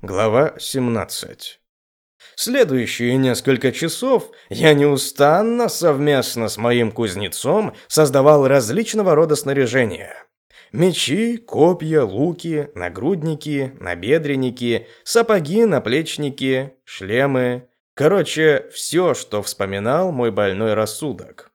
Глава 17. Следующие несколько часов я неустанно совместно с моим кузнецом создавал различного рода снаряжение. Мечи, копья, луки, нагрудники, набедренники, сапоги, наплечники, шлемы. Короче, все, что вспоминал мой больной рассудок.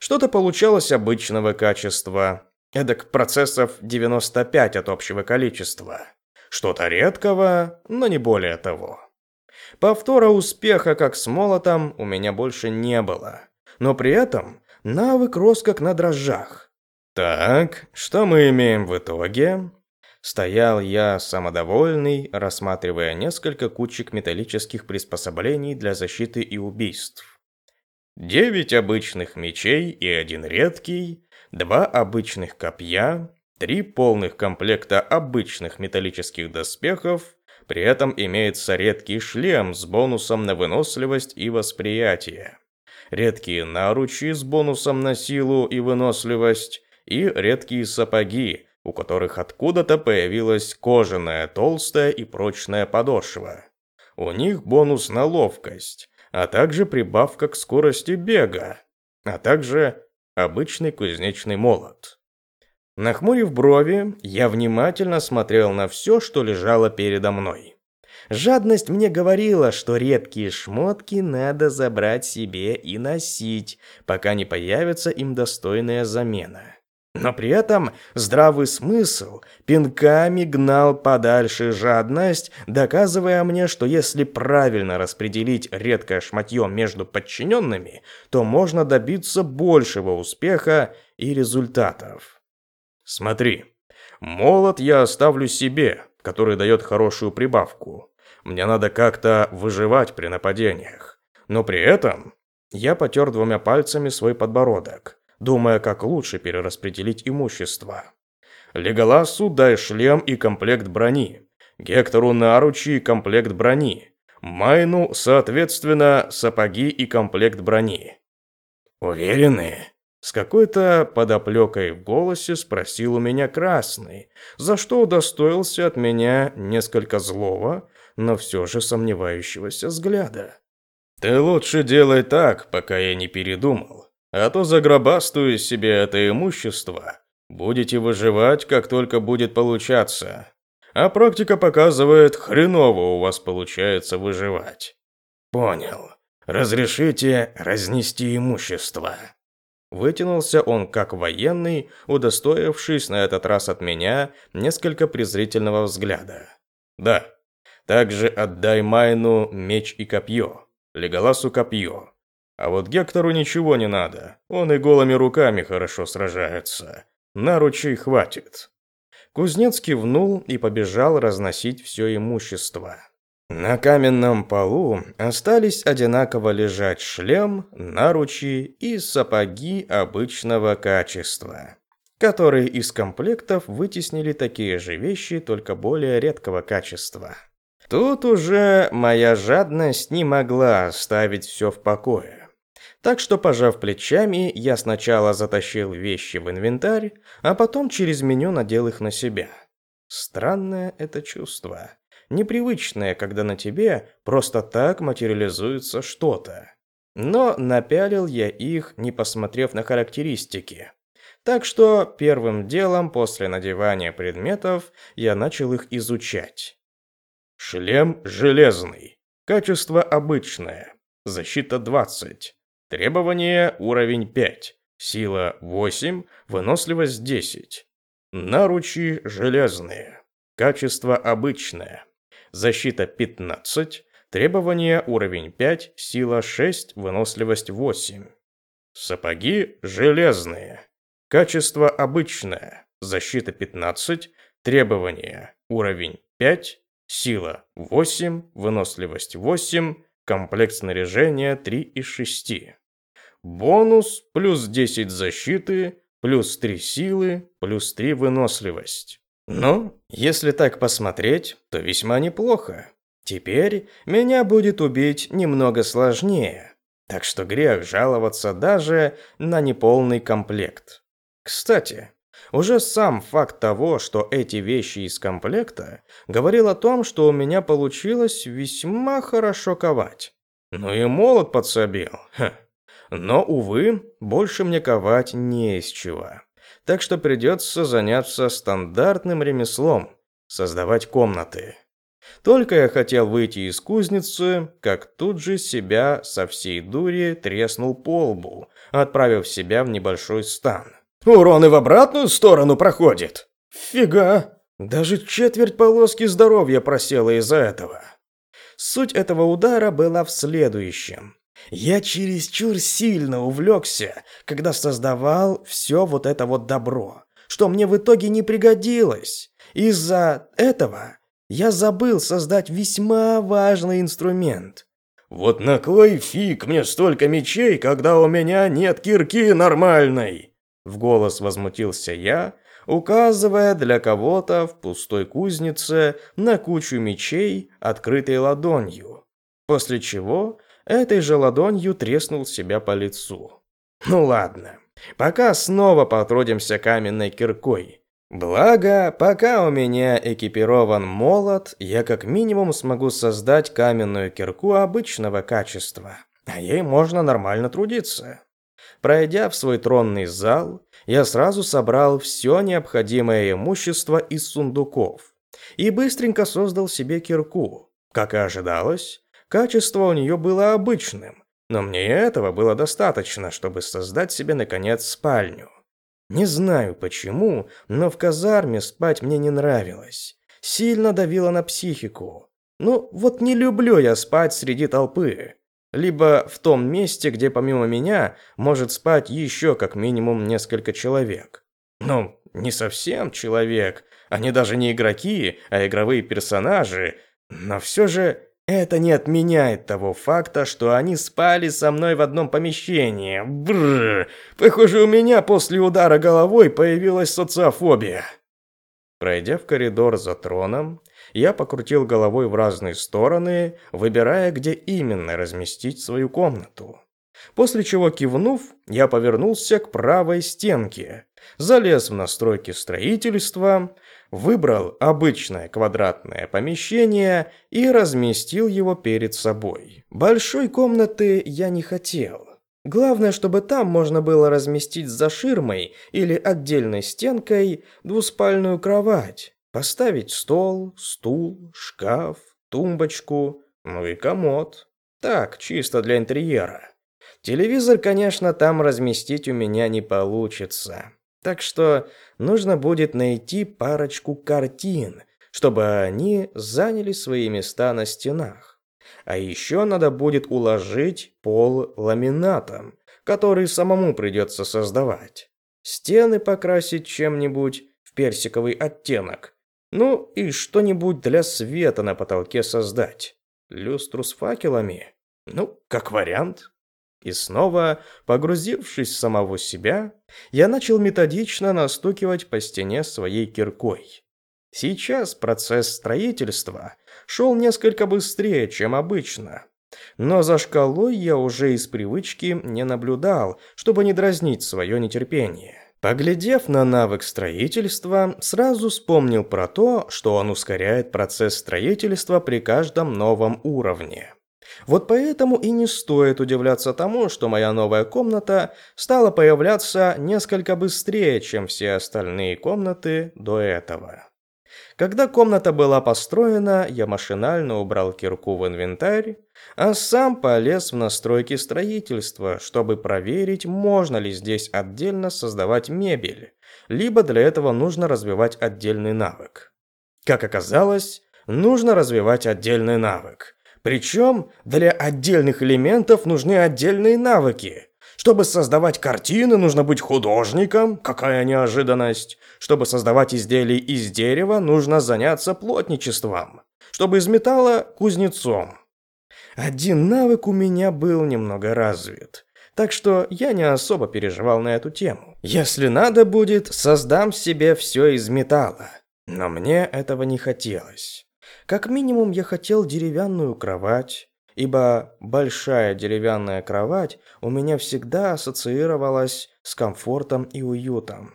Что-то получалось обычного качества, эдак процессов 95 от общего количества. Что-то редкого, но не более того. Повтора успеха, как с молотом, у меня больше не было. Но при этом навык рос как на дрожжах. Так, что мы имеем в итоге? Стоял я самодовольный, рассматривая несколько кучек металлических приспособлений для защиты и убийств. Девять обычных мечей и один редкий, два обычных копья, три полных комплекта обычных металлических доспехов, при этом имеется редкий шлем с бонусом на выносливость и восприятие, редкие наручи с бонусом на силу и выносливость и редкие сапоги, у которых откуда-то появилась кожаная толстая и прочная подошва. У них бонус на ловкость, а также прибавка к скорости бега, а также обычный кузнечный молот. Нахмурив брови, я внимательно смотрел на все, что лежало передо мной. Жадность мне говорила, что редкие шмотки надо забрать себе и носить, пока не появится им достойная замена. Но при этом здравый смысл пинками гнал подальше жадность, доказывая мне, что если правильно распределить редкое шматье между подчиненными, то можно добиться большего успеха и результатов. Смотри, молот я оставлю себе, который дает хорошую прибавку. Мне надо как-то выживать при нападениях. Но при этом я потер двумя пальцами свой подбородок думая, как лучше перераспределить имущество. Леголасу дай шлем и комплект брони. Гектору наручи и комплект брони. Майну, соответственно, сапоги и комплект брони. Уверены? С какой-то подоплекой в голосе спросил у меня Красный, за что удостоился от меня несколько злого, но все же сомневающегося взгляда. «Ты лучше делай так, пока я не передумал а то загробастую себе это имущество. Будете выживать, как только будет получаться. А практика показывает, хреново у вас получается выживать. Понял. Разрешите разнести имущество. Вытянулся он как военный, удостоившись на этот раз от меня несколько презрительного взгляда. Да. Также отдай Майну меч и копье, Леголасу копье, а вот Гектору ничего не надо, он и голыми руками хорошо сражается. Наручей хватит. Кузнец кивнул и побежал разносить все имущество. На каменном полу остались одинаково лежать шлем, наручи и сапоги обычного качества, которые из комплектов вытеснили такие же вещи, только более редкого качества. Тут уже моя жадность не могла оставить все в покое. Так что, пожав плечами, я сначала затащил вещи в инвентарь, а потом через меню надел их на себя. Странное это чувство. Непривычное, когда на тебе просто так материализуется что-то. Но напялил я их, не посмотрев на характеристики. Так что первым делом после надевания предметов я начал их изучать. Шлем железный. Качество обычное. Защита 20. Требование уровень 5. Сила 8, выносливость 10. Наручи железные. Качество обычное. Защита 15. Требование уровень 5, сила 6, выносливость 8. Сапоги железные. Качество обычное. Защита 15. Требование уровень 5, сила 8, выносливость 8, Комплект снаряжения 3 из 6. Бонус плюс 10 защиты, плюс 3 силы, плюс 3 выносливость. Ну, если так посмотреть, то весьма неплохо. Теперь меня будет убить немного сложнее, так что грех жаловаться даже на неполный комплект. Кстати, Уже сам факт того, что эти вещи из комплекта, говорил о том, что у меня получилось весьма хорошо ковать. Ну и молот подсобил. Но, увы, больше мне ковать не из чего. Так что придется заняться стандартным ремеслом – создавать комнаты. Только я хотел выйти из кузницы, как тут же себя со всей дури треснул по лбу, отправив себя в небольшой стан. Урон и в обратную сторону проходит. Фига. Даже четверть полоски здоровья просела из-за этого. Суть этого удара была в следующем. Я чересчур сильно увлекся, когда создавал все вот это вот добро, что мне в итоге не пригодилось. Из-за этого я забыл создать весьма важный инструмент. Вот на кой фиг мне столько мечей, когда у меня нет кирки нормальной? В голос возмутился я, указывая для кого-то в пустой кузнице на кучу мечей, открытой ладонью. После чего этой же ладонью треснул себя по лицу. Ну ладно, пока снова потрудимся каменной киркой. Благо, пока у меня экипирован молот, я как минимум смогу создать каменную кирку обычного качества, а ей можно нормально трудиться. Пройдя в свой тронный зал, я сразу собрал все необходимое имущество из сундуков и быстренько создал себе кирку. Как и ожидалось, качество у нее было обычным, но мне этого было достаточно, чтобы создать себе, наконец, спальню. Не знаю почему, но в казарме спать мне не нравилось. Сильно давило на психику. Ну, вот не люблю я спать среди толпы. Либо в том месте, где помимо меня может спать еще как минимум несколько человек. Ну, не совсем человек, они даже не игроки, а игровые персонажи, но все же это не отменяет того факта, что они спали со мной в одном помещении. Бррр. Похоже, у меня после удара головой появилась социофобия. Пройдя в коридор за троном, я покрутил головой в разные стороны, выбирая, где именно разместить свою комнату. После чего, кивнув, я повернулся к правой стенке, залез в настройки строительства, выбрал обычное квадратное помещение и разместил его перед собой. Большой комнаты я не хотел. Главное, чтобы там можно было разместить за ширмой или отдельной стенкой двуспальную кровать, поставить стол, стул, шкаф, тумбочку, ну и комод. Так, чисто для интерьера. Телевизор, конечно, там разместить у меня не получится. Так что нужно будет найти парочку картин, чтобы они заняли свои места на стенах. А еще надо будет уложить пол ламинатом, который самому придется создавать. Стены покрасить чем-нибудь в персиковый оттенок. Ну и что-нибудь для света на потолке создать. Люстру с факелами? Ну, как вариант. И снова, погрузившись в самого себя, я начал методично настукивать по стене своей киркой. Сейчас процесс строительства шел несколько быстрее, чем обычно. Но за шкалой я уже из привычки не наблюдал, чтобы не дразнить свое нетерпение. Поглядев на навык строительства, сразу вспомнил про то, что он ускоряет процесс строительства при каждом новом уровне. Вот поэтому и не стоит удивляться тому, что моя новая комната стала появляться несколько быстрее, чем все остальные комнаты до этого. Когда комната была построена, я машинально убрал кирку в инвентарь, а сам полез в настройки строительства, чтобы проверить, можно ли здесь отдельно создавать мебель, либо для этого нужно развивать отдельный навык. Как оказалось, нужно развивать отдельный навык. Причем для отдельных элементов нужны отдельные навыки. Чтобы создавать картины, нужно быть художником. Какая неожиданность. Чтобы создавать изделия из дерева, нужно заняться плотничеством. Чтобы из металла – кузнецом. Один навык у меня был немного развит. Так что я не особо переживал на эту тему. Если надо будет, создам себе все из металла. Но мне этого не хотелось. Как минимум я хотел деревянную кровать, ибо большая деревянная кровать у меня всегда ассоциировалась с комфортом и уютом.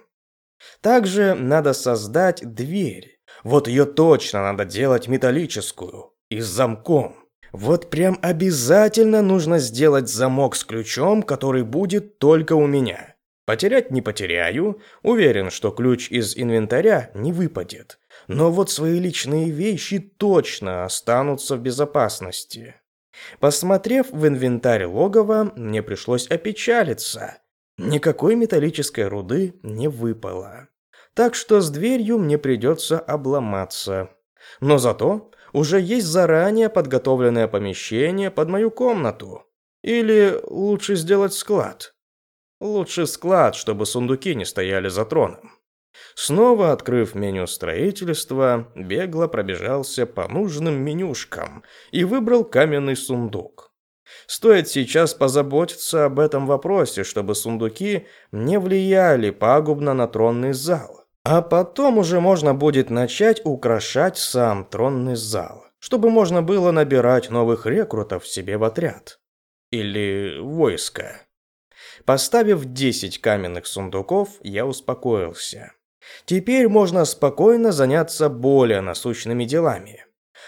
Также надо создать дверь. Вот ее точно надо делать металлическую и с замком. Вот прям обязательно нужно сделать замок с ключом, который будет только у меня. Потерять не потеряю, уверен, что ключ из инвентаря не выпадет. Но вот свои личные вещи точно останутся в безопасности. Посмотрев в инвентарь логова, мне пришлось опечалиться. Никакой металлической руды не выпало. Так что с дверью мне придется обломаться. Но зато уже есть заранее подготовленное помещение под мою комнату. Или лучше сделать склад. Лучше склад, чтобы сундуки не стояли за троном. Снова открыв меню строительства, бегло пробежался по нужным менюшкам и выбрал каменный сундук. Стоит сейчас позаботиться об этом вопросе, чтобы сундуки не влияли пагубно на тронный зал. А потом уже можно будет начать украшать сам тронный зал, чтобы можно было набирать новых рекрутов себе в отряд. Или войско. Поставив 10 каменных сундуков, я успокоился. Теперь можно спокойно заняться более насущными делами.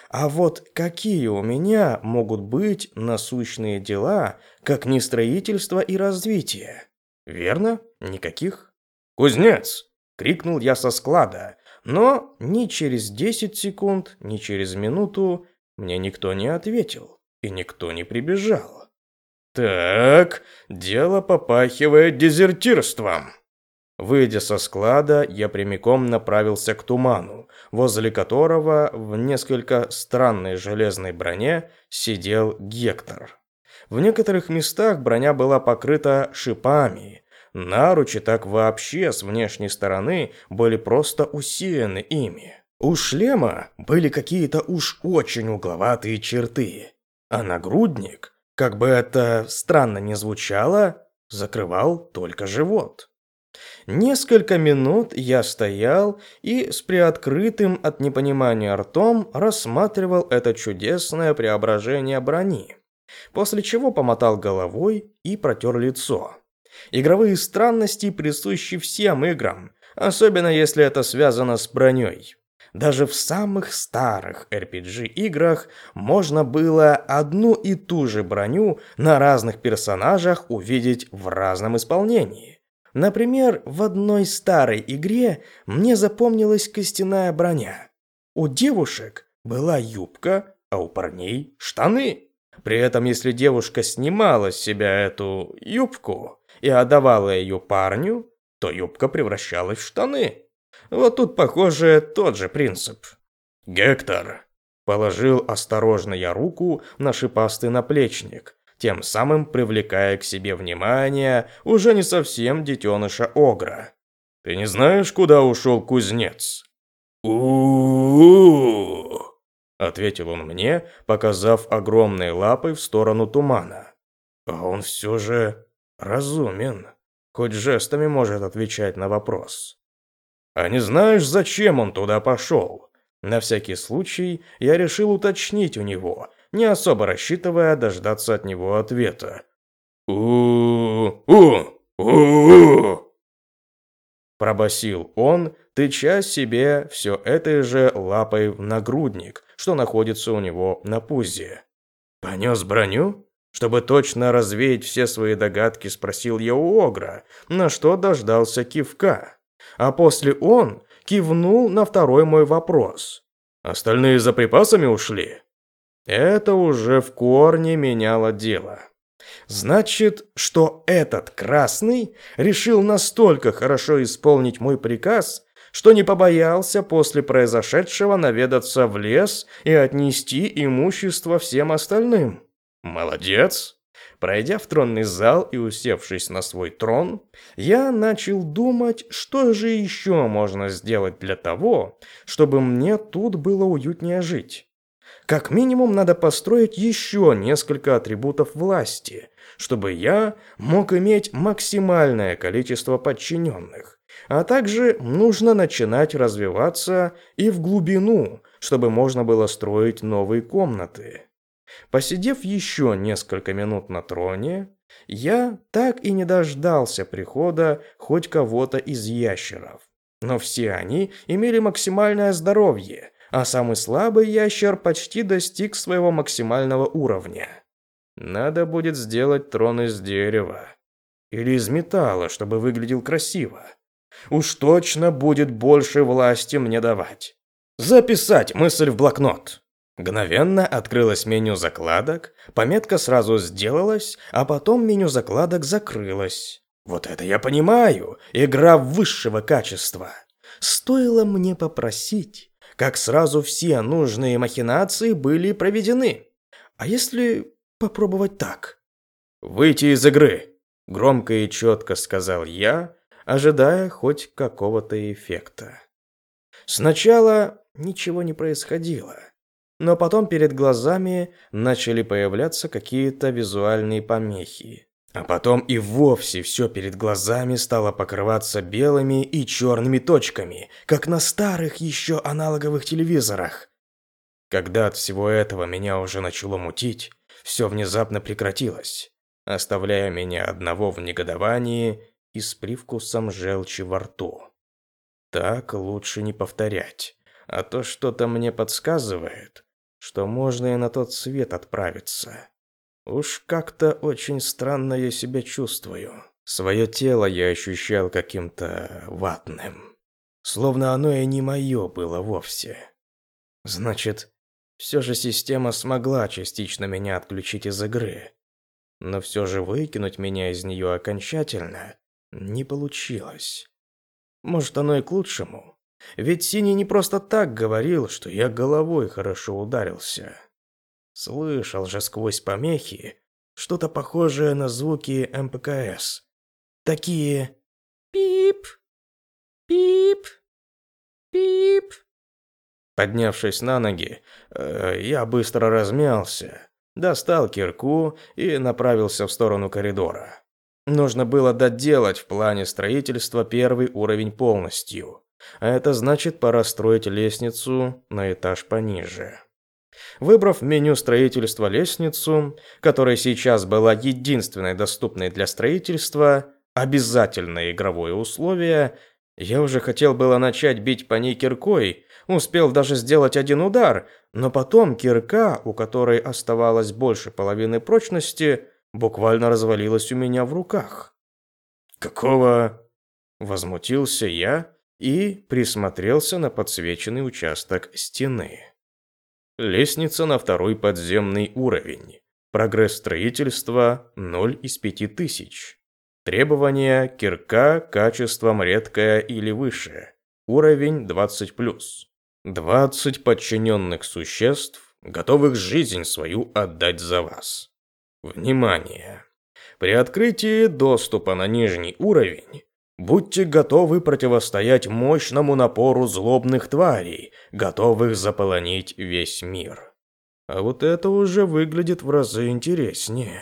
А вот какие у меня могут быть насущные дела, как не строительство и развитие? Верно? Никаких? Кузнец! Крикнул я со склада, но ни через 10 секунд, ни через минуту мне никто не ответил и никто не прибежал. Так, дело попахивает дезертирством. Выйдя со склада, я прямиком направился к туману, возле которого в несколько странной железной броне сидел Гектор. В некоторых местах броня была покрыта шипами, Наручи так вообще с внешней стороны были просто усеяны ими. У шлема были какие-то уж очень угловатые черты, а нагрудник, как бы это странно ни звучало, закрывал только живот. Несколько минут я стоял и с приоткрытым от непонимания ртом рассматривал это чудесное преображение брони, после чего помотал головой и протер лицо. Игровые странности присущи всем играм, особенно если это связано с броней. Даже в самых старых RPG-играх можно было одну и ту же броню на разных персонажах увидеть в разном исполнении. Например, в одной старой игре мне запомнилась костяная броня. У девушек была юбка, а у парней штаны. При этом, если девушка снимала с себя эту юбку, и отдавала ее парню, то юбка превращалась в штаны. Вот тут, похоже, тот же принцип. «Гектор!» Положил осторожно я руку на шипастый наплечник, тем самым привлекая к себе внимание уже не совсем детеныша Огра. «Ты не знаешь, куда ушел кузнец?» у ответил он мне, показав огромной лапой в сторону тумана. А он все же разумен, хоть жестами может отвечать на вопрос. А не знаешь, зачем он туда пошел? На всякий случай я решил уточнить у него, не особо рассчитывая дождаться от него ответа. «У-у-у-у!» Пробасил он, тыча себе все этой же лапой в нагрудник, что находится у него на пузе. «Понес броню?» Чтобы точно развеять все свои догадки, спросил я у Огра, на что дождался кивка. А после он кивнул на второй мой вопрос. «Остальные за припасами ушли?» Это уже в корне меняло дело. Значит, что этот красный решил настолько хорошо исполнить мой приказ, что не побоялся после произошедшего наведаться в лес и отнести имущество всем остальным. «Молодец!» Пройдя в тронный зал и усевшись на свой трон, я начал думать, что же еще можно сделать для того, чтобы мне тут было уютнее жить. Как минимум надо построить еще несколько атрибутов власти, чтобы я мог иметь максимальное количество подчиненных. А также нужно начинать развиваться и в глубину, чтобы можно было строить новые комнаты. Посидев еще несколько минут на троне, я так и не дождался прихода хоть кого-то из ящеров. Но все они имели максимальное здоровье, а самый слабый ящер почти достиг своего максимального уровня. Надо будет сделать трон из дерева. Или из металла, чтобы выглядел красиво. Уж точно будет больше власти мне давать. Записать мысль в блокнот. Мгновенно открылось меню закладок, пометка сразу сделалась, а потом меню закладок закрылось. Вот это я понимаю, игра высшего качества. Стоило мне попросить, как сразу все нужные махинации были проведены. А если попробовать так? Выйти из игры, громко и четко сказал я, ожидая хоть какого-то эффекта. Сначала ничего не происходило, но потом перед глазами начали появляться какие-то визуальные помехи. А потом и вовсе все перед глазами стало покрываться белыми и черными точками, как на старых еще аналоговых телевизорах. Когда от всего этого меня уже начало мутить, все внезапно прекратилось, оставляя меня одного в негодовании и с привкусом желчи во рту. Так лучше не повторять, а то что-то мне подсказывает, что можно и на тот свет отправиться. Уж как-то очень странно я себя чувствую. Свое тело я ощущал каким-то ватным. Словно оно и не мое было вовсе. Значит, все же система смогла частично меня отключить из игры. Но все же выкинуть меня из нее окончательно не получилось. Может, оно и к лучшему. Ведь Синий не просто так говорил, что я головой хорошо ударился. Слышал же сквозь помехи что-то похожее на звуки МПКС. Такие «пип, пип, пип». Поднявшись на ноги, э, я быстро размялся, достал кирку и направился в сторону коридора. Нужно было доделать в плане строительства первый уровень полностью. А это значит, пора строить лестницу на этаж пониже. Выбрав меню строительства лестницу, которая сейчас была единственной доступной для строительства, обязательное игровое условие, я уже хотел было начать бить по ней киркой, успел даже сделать один удар, но потом кирка, у которой оставалось больше половины прочности, буквально развалилась у меня в руках. «Какого?» – возмутился я и присмотрелся на подсвеченный участок стены. Лестница на второй подземный уровень. Прогресс строительства 0 из 5000. Требования кирка качеством редкое или выше. Уровень 20+. 20 подчиненных существ, готовых жизнь свою отдать за вас. Внимание! При открытии доступа на нижний уровень Будьте готовы противостоять мощному напору злобных тварей, готовых заполонить весь мир. А вот это уже выглядит в разы интереснее.